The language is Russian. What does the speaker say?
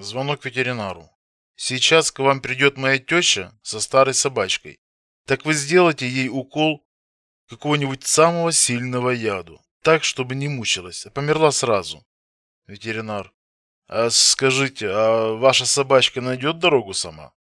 Звонок ветеринару. Сейчас к вам придет моя теща со старой собачкой. Так вы сделайте ей укол какого-нибудь самого сильного яду, так, чтобы не мучилась, а померла сразу. Ветеринар. А скажите, а ваша собачка найдет дорогу сама?